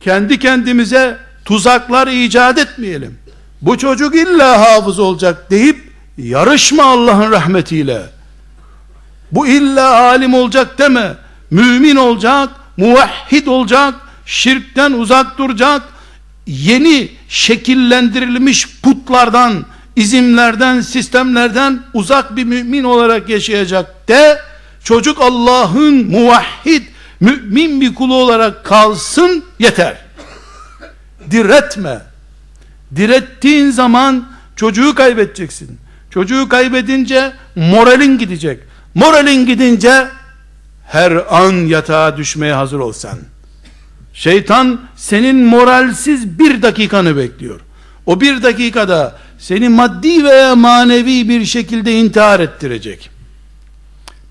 kendi kendimize tuzaklar icat etmeyelim. Bu çocuk illa hafız olacak deyip yarışma Allah'ın rahmetiyle. Bu illa alim olacak deme. Mümin olacak, muvahhid olacak, şirkten uzak duracak, yeni şekillendirilmiş putlardan, izimlerden, sistemlerden uzak bir mümin olarak yaşayacak de, çocuk Allah'ın muvahhid, mümin bir kulu olarak kalsın yeter. Diretme. Direttiğin zaman çocuğu kaybedeceksin. Çocuğu kaybedince moralin gidecek. Moralin gidince her an yatağa düşmeye hazır olsan. Şeytan senin moralsiz bir dakikanı bekliyor. O bir dakikada seni maddi veya manevi bir şekilde intihar ettirecek.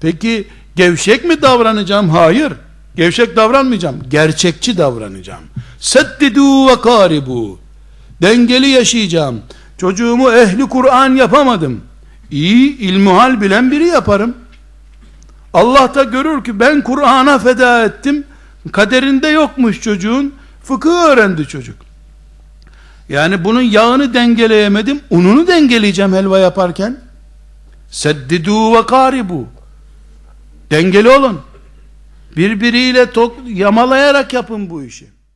Peki gevşek mi davranacağım? Hayır. Gevşek davranmayacağım. Gerçekçi davranacağım. Seddidu ve karibu. Dengeli yaşayacağım. Çocuğumu ehli Kur'an yapamadım. İyi ilmuhal bilen biri yaparım. Allah da görür ki ben Kur'an'a feda ettim. Kaderinde yokmuş çocuğun. Fıkıh öğrendi çocuk. Yani bunun yağını dengeleyemedim. Ununu dengeleyeceğim helva yaparken. Seddidu ve karibu. Dengeli olun. Birbiriyle tok, yamalayarak yapın bu işi.